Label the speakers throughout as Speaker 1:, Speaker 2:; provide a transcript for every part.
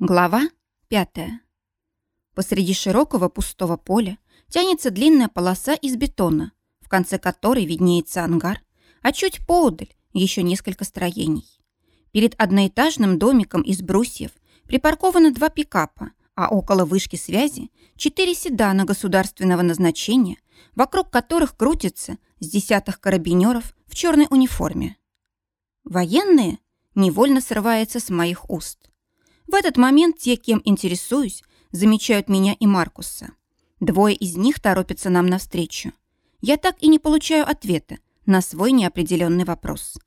Speaker 1: Глава пятая. Посреди широкого пустого поля тянется длинная полоса из бетона, в конце которой виднеется ангар, а чуть поодаль еще несколько строений. Перед одноэтажным домиком из брусьев припаркованы два пикапа, а около вышки связи четыре седана государственного назначения, вокруг которых крутится с десятых карабинеров в черной униформе. Военные невольно срывается с моих уст – в этот момент те, кем интересуюсь, замечают меня и Маркуса. Двое из них торопятся нам навстречу. Я так и не получаю ответа на свой неопределенный вопрос.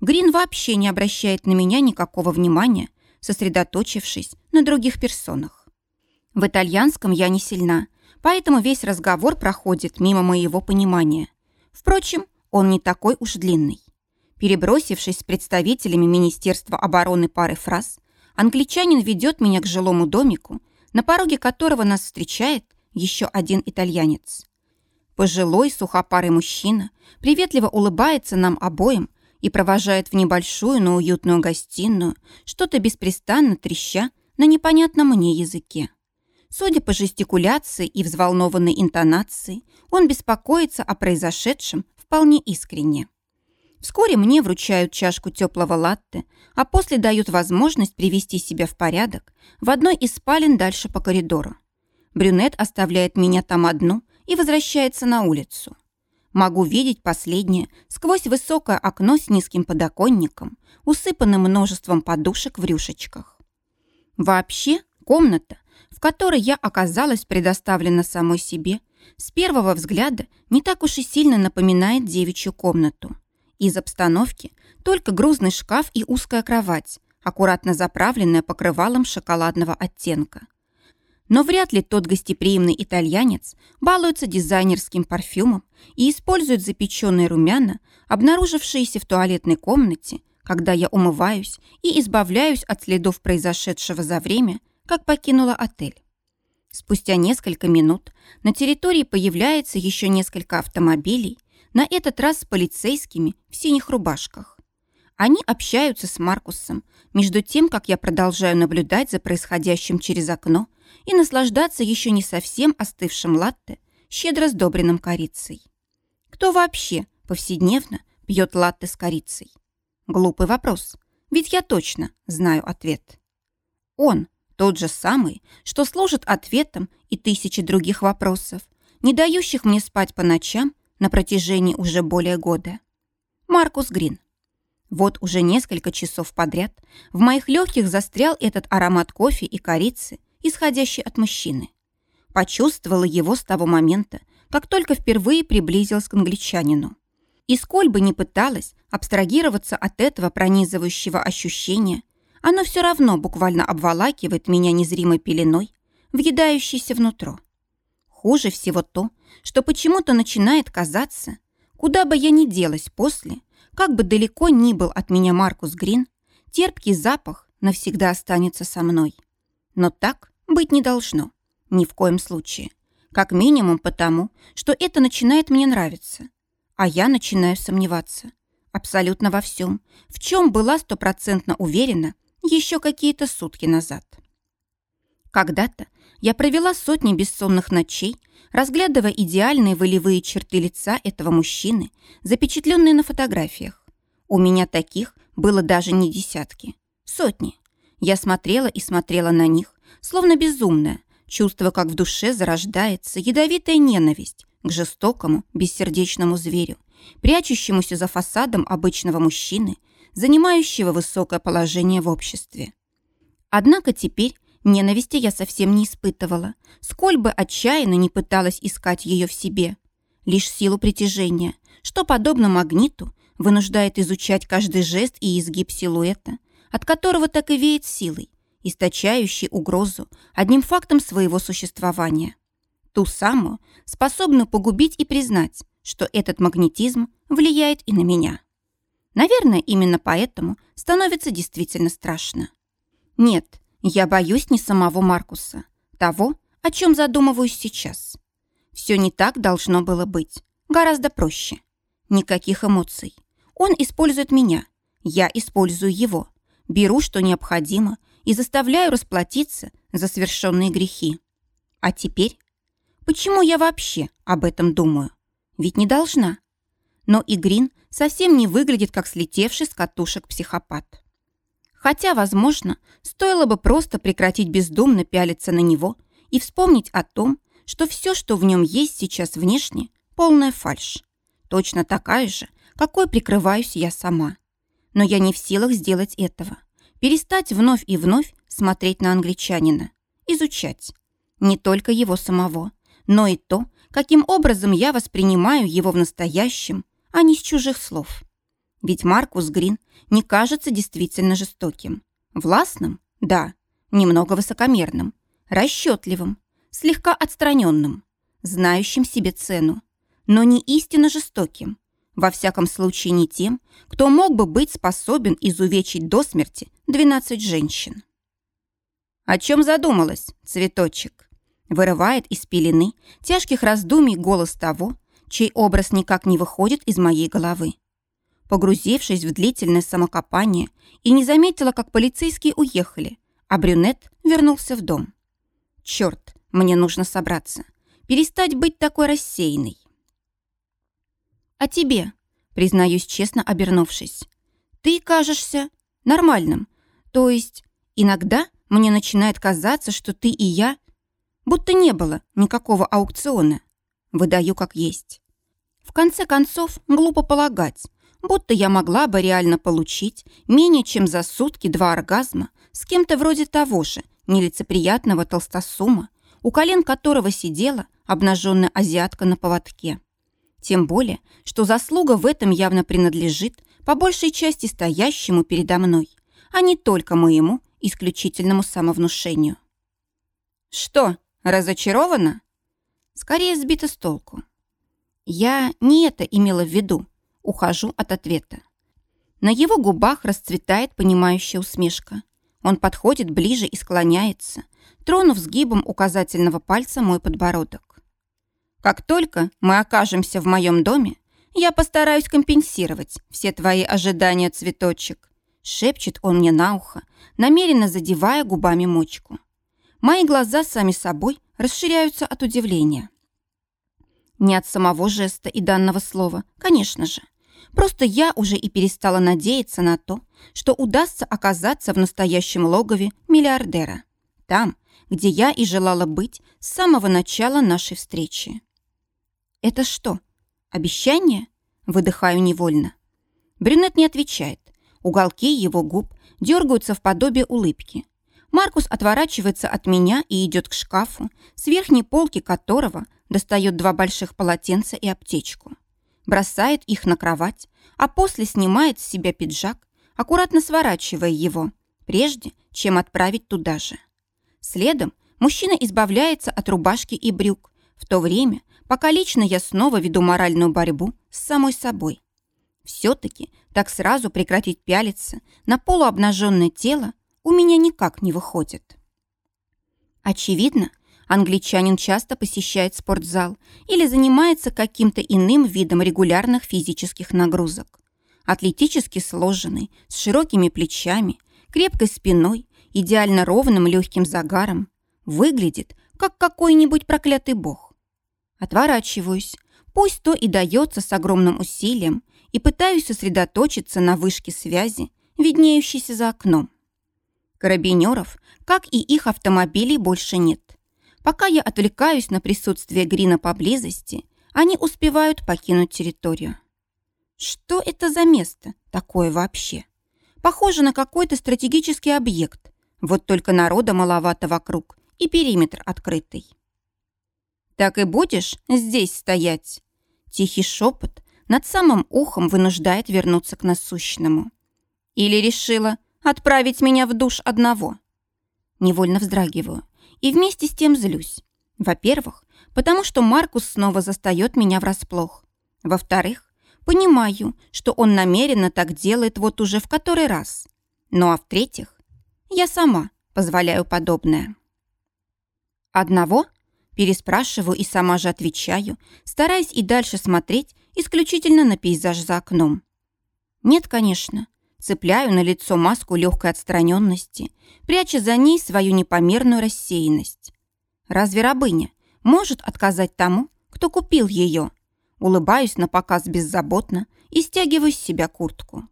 Speaker 1: Грин вообще не обращает на меня никакого внимания, сосредоточившись на других персонах. В итальянском я не сильна, поэтому весь разговор проходит мимо моего понимания. Впрочем, он не такой уж длинный. Перебросившись с представителями Министерства обороны пары фраз, Англичанин ведет меня к жилому домику, на пороге которого нас встречает еще один итальянец. Пожилой сухопарый мужчина приветливо улыбается нам обоим и провожает в небольшую, но уютную гостиную, что-то беспрестанно треща на непонятном мне языке. Судя по жестикуляции и взволнованной интонации, он беспокоится о произошедшем вполне искренне. Вскоре мне вручают чашку теплого латте, а после дают возможность привести себя в порядок в одной из спален дальше по коридору. Брюнет оставляет меня там одну и возвращается на улицу. Могу видеть последнее сквозь высокое окно с низким подоконником, усыпанным множеством подушек в рюшечках. Вообще, комната, в которой я оказалась предоставлена самой себе, с первого взгляда не так уж и сильно напоминает девичью комнату. Из обстановки только грузный шкаф и узкая кровать, аккуратно заправленная покрывалом шоколадного оттенка. Но вряд ли тот гостеприимный итальянец балуется дизайнерским парфюмом и использует запеченные румяна, обнаружившиеся в туалетной комнате, когда я умываюсь и избавляюсь от следов произошедшего за время, как покинула отель. Спустя несколько минут на территории появляется еще несколько автомобилей, на этот раз с полицейскими в синих рубашках. Они общаются с Маркусом, между тем, как я продолжаю наблюдать за происходящим через окно и наслаждаться еще не совсем остывшим латте, щедро сдобренным корицей. Кто вообще повседневно пьет латте с корицей? Глупый вопрос, ведь я точно знаю ответ. Он тот же самый, что служит ответом и тысячи других вопросов, не дающих мне спать по ночам на протяжении уже более года. Маркус Грин. Вот уже несколько часов подряд в моих легких застрял этот аромат кофе и корицы, исходящий от мужчины. Почувствовала его с того момента, как только впервые приблизилась к англичанину. И сколь бы ни пыталась абстрагироваться от этого пронизывающего ощущения, оно все равно буквально обволакивает меня незримой пеленой, въедающейся внутрь. Хуже всего то, что почему-то начинает казаться, куда бы я ни делась после, как бы далеко ни был от меня Маркус Грин, терпкий запах навсегда останется со мной. Но так быть не должно. Ни в коем случае. Как минимум потому, что это начинает мне нравиться. А я начинаю сомневаться. Абсолютно во всем, в чем была стопроцентно уверена еще какие-то сутки назад. Когда-то я провела сотни бессонных ночей, разглядывая идеальные волевые черты лица этого мужчины, запечатленные на фотографиях. У меня таких было даже не десятки, сотни. Я смотрела и смотрела на них, словно безумная, чувствуя, как в душе зарождается ядовитая ненависть к жестокому, бессердечному зверю, прячущемуся за фасадом обычного мужчины, занимающего высокое положение в обществе. Однако теперь Ненависти я совсем не испытывала, сколь бы отчаянно не пыталась искать ее в себе. Лишь силу притяжения, что, подобно магниту, вынуждает изучать каждый жест и изгиб силуэта, от которого так и веет силой, источающей угрозу одним фактом своего существования. Ту самую, способную погубить и признать, что этот магнетизм влияет и на меня. Наверное, именно поэтому становится действительно страшно. Нет, я боюсь не самого Маркуса, того, о чем задумываюсь сейчас. Все не так должно было быть, гораздо проще. Никаких эмоций. Он использует меня, я использую его. Беру, что необходимо, и заставляю расплатиться за совершенные грехи. А теперь? Почему я вообще об этом думаю? Ведь не должна. Но и Грин совсем не выглядит как слетевший с катушек психопат. Хотя, возможно, стоило бы просто прекратить бездумно пялиться на него и вспомнить о том, что все, что в нем есть сейчас внешне, полная фальшь. Точно такая же, какой прикрываюсь я сама. Но я не в силах сделать этого. Перестать вновь и вновь смотреть на англичанина. Изучать. Не только его самого, но и то, каким образом я воспринимаю его в настоящем, а не с чужих слов. Ведь Маркус Грин не кажется действительно жестоким. Властным? Да. Немного высокомерным. Расчетливым. Слегка отстраненным. Знающим себе цену. Но не истинно жестоким. Во всяком случае не тем, кто мог бы быть способен изувечить до смерти 12 женщин. «О чем задумалась, цветочек?» Вырывает из пелены тяжких раздумий голос того, чей образ никак не выходит из моей головы. Погрузившись в длительное самокопание и не заметила, как полицейские уехали, а брюнет вернулся в дом. Черт, мне нужно собраться, перестать быть такой рассеянной. А тебе, признаюсь честно, обернувшись, ты кажешься нормальным. То есть иногда мне начинает казаться, что ты и я, будто не было никакого аукциона. Выдаю как есть. В конце концов, глупо полагать, будто я могла бы реально получить менее чем за сутки два оргазма с кем-то вроде того же нелицеприятного толстосума, у колен которого сидела обнаженная азиатка на поводке. Тем более, что заслуга в этом явно принадлежит по большей части стоящему передо мной, а не только моему исключительному самовнушению. «Что, разочарована?» Скорее сбита с толку. Я не это имела в виду, ухожу от ответа. На его губах расцветает понимающая усмешка. Он подходит ближе и склоняется, тронув сгибом указательного пальца мой подбородок. Как только мы окажемся в моем доме, я постараюсь компенсировать все твои ожидания, цветочек. Шепчет он мне на ухо, намеренно задевая губами мочку. Мои глаза сами собой расширяются от удивления. Не от самого жеста и данного слова, конечно же. Просто я уже и перестала надеяться на то, что удастся оказаться в настоящем логове миллиардера. Там, где я и желала быть с самого начала нашей встречи. «Это что, обещание?» Выдыхаю невольно. Брюнет не отвечает. Уголки его губ дергаются в подобие улыбки. Маркус отворачивается от меня и идет к шкафу, с верхней полки которого достает два больших полотенца и аптечку. Бросает их на кровать, а после снимает с себя пиджак, аккуратно сворачивая его, прежде чем отправить туда же. Следом мужчина избавляется от рубашки и брюк, в то время, пока лично я снова веду моральную борьбу с самой собой. Все-таки так сразу прекратить пялиться на полуобнаженное тело у меня никак не выходит. Очевидно, англичанин часто посещает спортзал или занимается каким-то иным видом регулярных физических нагрузок. Атлетически сложенный, с широкими плечами, крепкой спиной, идеально ровным легким загаром, выглядит как какой-нибудь проклятый бог. Отворачиваюсь. Пусть то и дается с огромным усилием, и пытаюсь сосредоточиться на вышке связи, виднеющейся за окном. Карабинеров, как и их автомобилей, больше нет. Пока я отвлекаюсь на присутствие Грина поблизости, они успевают покинуть территорию. Что это за место такое вообще? Похоже на какой-то стратегический объект. Вот только народа маловато вокруг, и периметр открытый. «Так и будешь здесь стоять?» Тихий шепот над самым ухом вынуждает вернуться к насущному. «Или решила отправить меня в душ одного?» Невольно вздрагиваю и вместе с тем злюсь. Во-первых, потому что Маркус снова застает меня врасплох. Во-вторых, понимаю, что он намеренно так делает вот уже в который раз. Ну а в-третьих, я сама позволяю подобное. Одного – Переспрашиваю и сама же отвечаю, стараясь и дальше смотреть исключительно на пейзаж за окном. Нет, конечно, цепляю на лицо маску легкой отстраненности, пряча за ней свою непомерную рассеянность. Разве рабыня может отказать тому, кто купил ее? Улыбаюсь на показ беззаботно и стягиваю с себя куртку.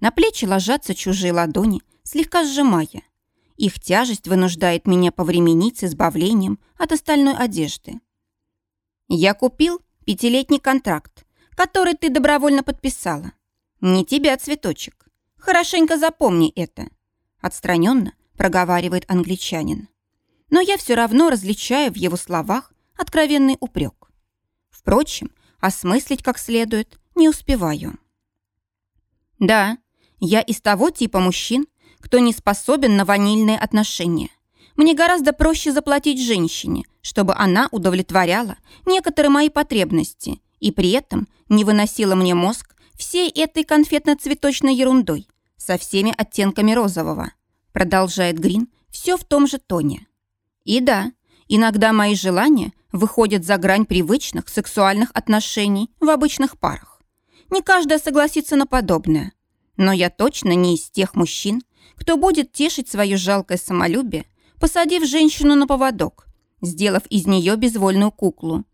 Speaker 1: На плечи ложатся чужие ладони, слегка сжимая. Их тяжесть вынуждает меня повременить с избавлением от остальной одежды. Я купил пятилетний контракт, который ты добровольно подписала. Не тебя, цветочек. Хорошенько запомни это. Отстраненно проговаривает англичанин. Но я все равно различаю в его словах откровенный упрек. Впрочем, осмыслить как следует не успеваю. Да, я из того типа мужчин, кто не способен на ванильные отношения. Мне гораздо проще заплатить женщине, чтобы она удовлетворяла некоторые мои потребности и при этом не выносила мне мозг всей этой конфетно-цветочной ерундой со всеми оттенками розового. Продолжает Грин все в том же тоне. И да, иногда мои желания выходят за грань привычных сексуальных отношений в обычных парах. Не каждая согласится на подобное. Но я точно не из тех мужчин, кто будет тешить свое жалкое самолюбие, посадив женщину на поводок, сделав из нее безвольную куклу.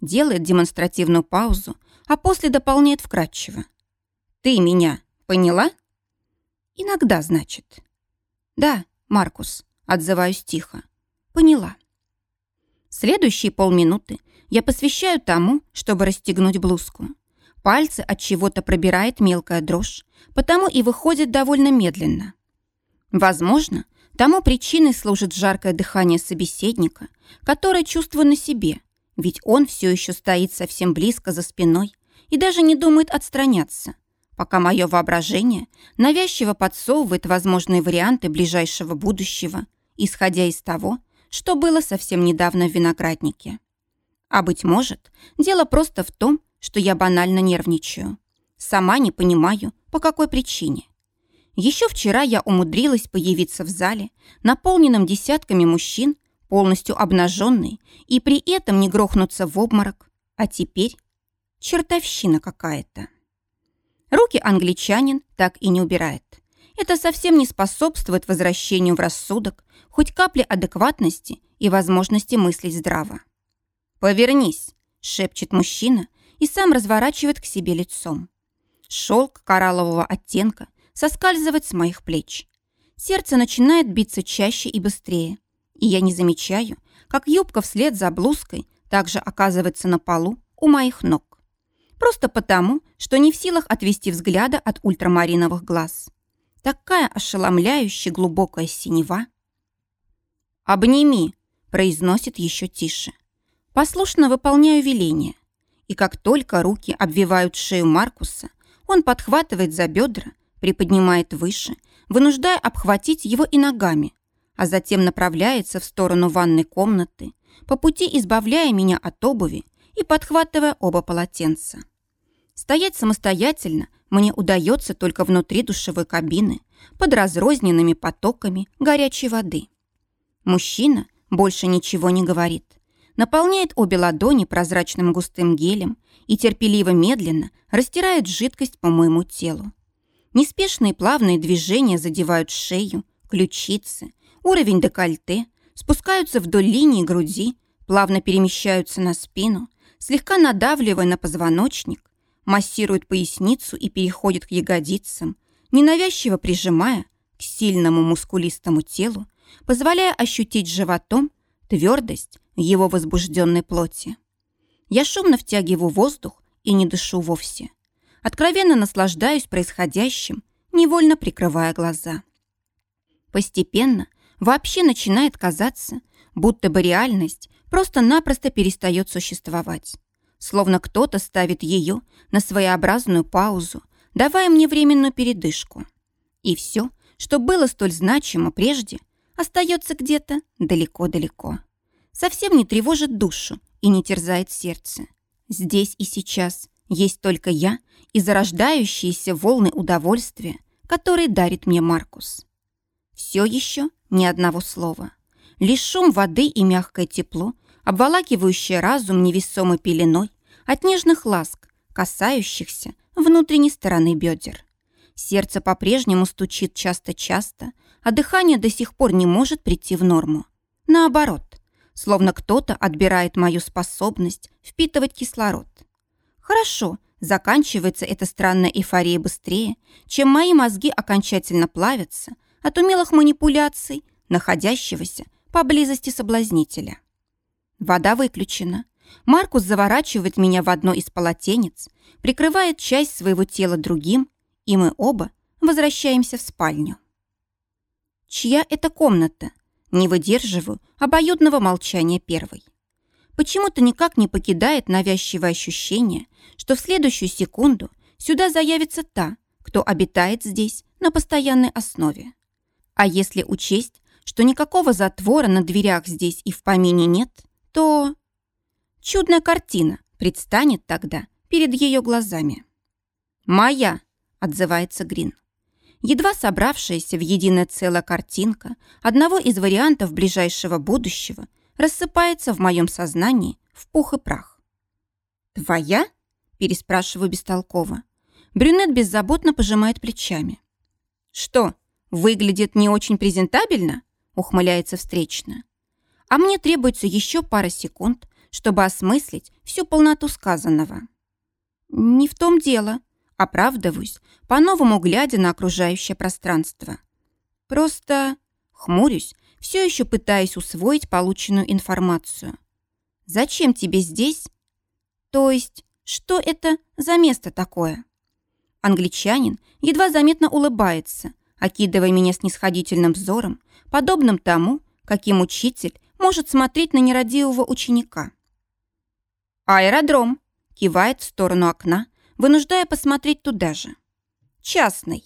Speaker 1: Делает демонстративную паузу, а после дополняет вкратчиво. «Ты меня поняла?» «Иногда, значит». «Да, Маркус», — отзываюсь тихо. «Поняла». Следующие полминуты я посвящаю тому, чтобы расстегнуть блузку. Пальцы от чего-то пробирает мелкая дрожь, потому и выходит довольно медленно. Возможно, тому причиной служит жаркое дыхание собеседника, которое чувствую на себе, ведь он все еще стоит совсем близко за спиной и даже не думает отстраняться, пока мое воображение навязчиво подсовывает возможные варианты ближайшего будущего, исходя из того, что было совсем недавно в винограднике. А быть может, дело просто в том, что я банально нервничаю. Сама не понимаю, по какой причине. Еще вчера я умудрилась появиться в зале, наполненном десятками мужчин, полностью обнаженный, и при этом не грохнуться в обморок. А теперь чертовщина какая-то. Руки англичанин так и не убирает. Это совсем не способствует возвращению в рассудок, хоть капли адекватности и возможности мыслить здраво. «Повернись», — шепчет мужчина и сам разворачивает к себе лицом. Шелк кораллового оттенка соскальзывает с моих плеч. Сердце начинает биться чаще и быстрее, и я не замечаю, как юбка вслед за блузкой также оказывается на полу у моих ног. Просто потому, что не в силах отвести взгляда от ультрамариновых глаз. Такая ошеломляющая глубокая синева. «Обними», — произносит еще тише. Послушно выполняю веление. И как только руки обвивают шею Маркуса, он подхватывает за бедра приподнимает выше, вынуждая обхватить его и ногами, а затем направляется в сторону ванной комнаты, по пути избавляя меня от обуви и подхватывая оба полотенца. Стоять самостоятельно мне удается только внутри душевой кабины под разрозненными потоками горячей воды. Мужчина больше ничего не говорит, наполняет обе ладони прозрачным густым гелем и терпеливо-медленно растирает жидкость по моему телу. Неспешные плавные движения задевают шею, ключицы, уровень декольте, спускаются вдоль линии груди, плавно перемещаются на спину, слегка надавливая на позвоночник, массируют поясницу и переходят к ягодицам, ненавязчиво прижимая к сильному мускулистому телу, позволяя ощутить животом твердость его возбужденной плоти. Я шумно втягиваю воздух и не дышу вовсе откровенно наслаждаюсь происходящим, невольно прикрывая глаза. Постепенно вообще начинает казаться, будто бы реальность просто-напросто перестает существовать. Словно кто-то ставит ее на своеобразную паузу, давая мне временную передышку. И все, что было столь значимо прежде, остается где-то далеко-далеко. Совсем не тревожит душу и не терзает сердце. Здесь и сейчас есть только я и зарождающиеся волны удовольствия, которые дарит мне Маркус. Все еще ни одного слова. Лишь шум воды и мягкое тепло, обволакивающее разум невесомой пеленой от нежных ласк, касающихся внутренней стороны бедер. Сердце по-прежнему стучит часто-часто, а дыхание до сих пор не может прийти в норму. Наоборот, словно кто-то отбирает мою способность впитывать кислород. Хорошо, заканчивается эта странная эйфория быстрее, чем мои мозги окончательно плавятся от умелых манипуляций, находящегося поблизости соблазнителя. Вода выключена. Маркус заворачивает меня в одно из полотенец, прикрывает часть своего тела другим, и мы оба возвращаемся в спальню. Чья это комната? Не выдерживаю обоюдного молчания первой. Почему-то никак не покидает навязчивое ощущение, что в следующую секунду сюда заявится та, кто обитает здесь на постоянной основе. А если учесть, что никакого затвора на дверях здесь и в помине нет, то... Чудная картина предстанет тогда перед ее глазами. «Моя!» — отзывается Грин едва собравшаяся в единое целое картинка одного из вариантов ближайшего будущего рассыпается в моем сознании в пух и прах. «Твоя?» – переспрашиваю бестолково. Брюнет беззаботно пожимает плечами. «Что, выглядит не очень презентабельно?» – ухмыляется встречно. А мне требуется еще пара секунд, чтобы осмыслить всю полноту сказанного. «Не в том дело», Оправдываюсь, по-новому глядя на окружающее пространство. Просто хмурюсь, все еще пытаясь усвоить полученную информацию. «Зачем тебе здесь?» «То есть, что это за место такое?» Англичанин едва заметно улыбается, окидывая меня снисходительным взором, подобным тому, каким учитель может смотреть на нерадивого ученика. «Аэродром», кивает в сторону окна, вынуждая посмотреть туда же. Частный.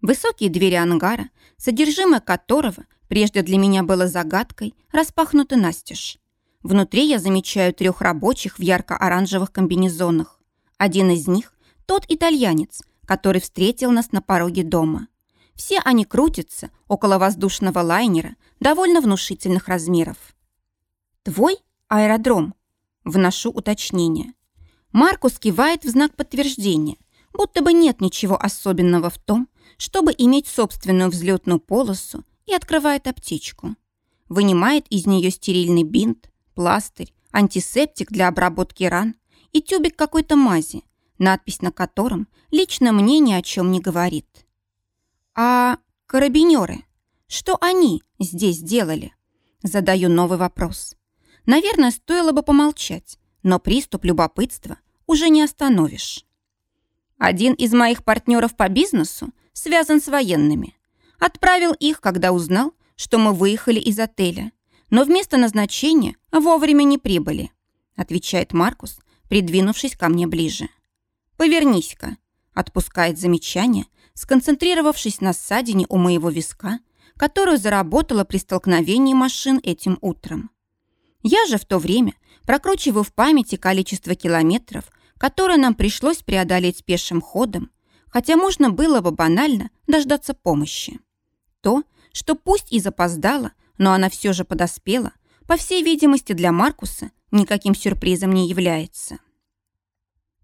Speaker 1: Высокие двери ангара, содержимое которого прежде для меня было загадкой, распахнуты настежь. Внутри я замечаю трех рабочих в ярко-оранжевых комбинезонах. Один из них – тот итальянец, который встретил нас на пороге дома. Все они крутятся около воздушного лайнера довольно внушительных размеров. «Твой аэродром?» – вношу уточнение. Маркус кивает в знак подтверждения, будто бы нет ничего особенного в том, чтобы иметь собственную взлетную полосу и открывает аптечку. Вынимает из нее стерильный бинт, пластырь, антисептик для обработки ран и тюбик какой-то мази, надпись на котором лично мне ни о чем не говорит. А карабинеры? Что они здесь делали? Задаю новый вопрос. Наверное, стоило бы помолчать, но приступ любопытства уже не остановишь. Один из моих партнеров по бизнесу связан с военными. Отправил их, когда узнал, что мы выехали из отеля, но вместо назначения вовремя не прибыли, отвечает Маркус, придвинувшись ко мне ближе. «Повернись-ка», — отпускает замечание, сконцентрировавшись на ссадине у моего виска, которую заработала при столкновении машин этим утром. Я же в то время прокручиваю в памяти количество километров, которые нам пришлось преодолеть пешим ходом, хотя можно было бы банально дождаться помощи. То, что пусть и запоздала, но она все же подоспела, по всей видимости для Маркуса никаким сюрпризом не является.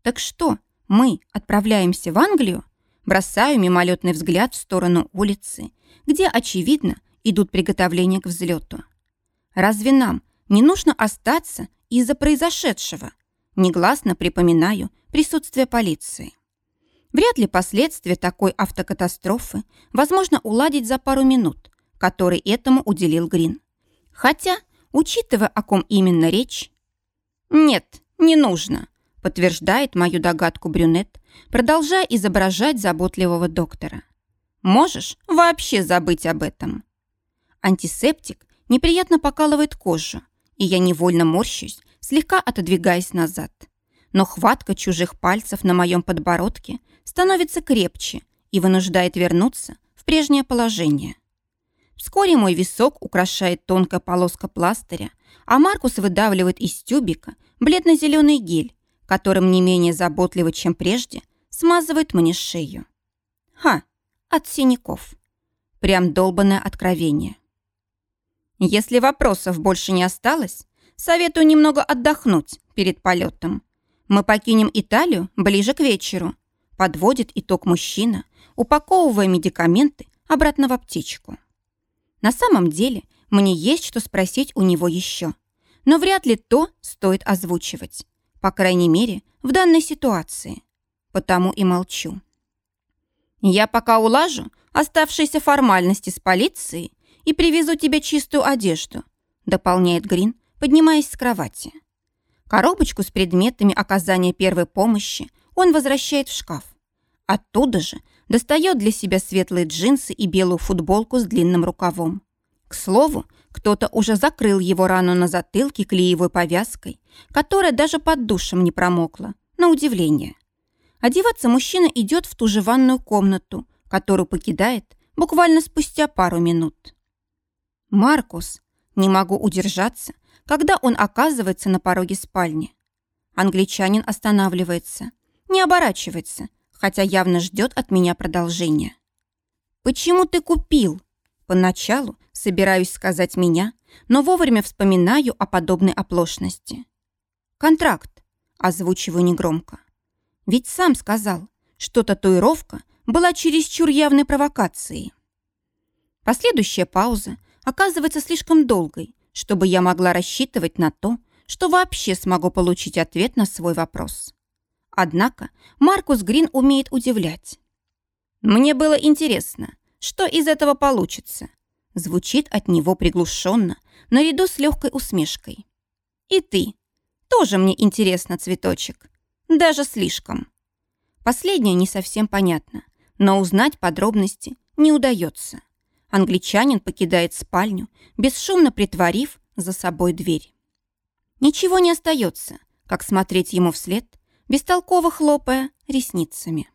Speaker 1: Так что, мы отправляемся в Англию? Бросаю мимолетный взгляд в сторону улицы, где, очевидно, идут приготовления к взлету. Разве нам не нужно остаться из-за произошедшего. Негласно припоминаю присутствие полиции. Вряд ли последствия такой автокатастрофы возможно уладить за пару минут, который этому уделил Грин. Хотя, учитывая, о ком именно речь... «Нет, не нужно», подтверждает мою догадку брюнет, продолжая изображать заботливого доктора. «Можешь вообще забыть об этом». Антисептик неприятно покалывает кожу, и я невольно морщусь, слегка отодвигаясь назад. Но хватка чужих пальцев на моем подбородке становится крепче и вынуждает вернуться в прежнее положение. Вскоре мой висок украшает тонкая полоска пластыря, а Маркус выдавливает из тюбика бледно-зеленый гель, которым не менее заботливо, чем прежде, смазывает мне шею. Ха, от синяков. Прям долбанное откровение. Если вопросов больше не осталось, советую немного отдохнуть перед полетом. Мы покинем Италию ближе к вечеру. Подводит итог мужчина, упаковывая медикаменты обратно в аптечку. На самом деле, мне есть что спросить у него еще. Но вряд ли то стоит озвучивать. По крайней мере, в данной ситуации. Потому и молчу. Я пока улажу оставшиеся формальности с полицией и привезу тебе чистую одежду, дополняет Грин, поднимаясь с кровати. Коробочку с предметами оказания первой помощи он возвращает в шкаф. Оттуда же достает для себя светлые джинсы и белую футболку с длинным рукавом. К слову, кто-то уже закрыл его рану на затылке клеевой повязкой, которая даже под душем не промокла, на удивление. Одеваться мужчина идет в ту же ванную комнату, которую покидает буквально спустя пару минут. Маркус, не могу удержаться, когда он оказывается на пороге спальни. Англичанин останавливается, не оборачивается, хотя явно ждет от меня продолжения. «Почему ты купил?» Поначалу собираюсь сказать меня, но вовремя вспоминаю о подобной оплошности. «Контракт», — озвучиваю негромко. Ведь сам сказал, что татуировка была чересчур явной провокацией. Последующая пауза оказывается слишком долгой, чтобы я могла рассчитывать на то, что вообще смогу получить ответ на свой вопрос. Однако Маркус Грин умеет удивлять. «Мне было интересно, что из этого получится?» Звучит от него приглушенно, наряду с легкой усмешкой. «И ты. Тоже мне интересно, цветочек. Даже слишком». Последнее не совсем понятно, но узнать подробности не удается. Англичанин покидает спальню, бесшумно притворив за собой дверь. Ничего не остается, как смотреть ему вслед, бестолково хлопая ресницами.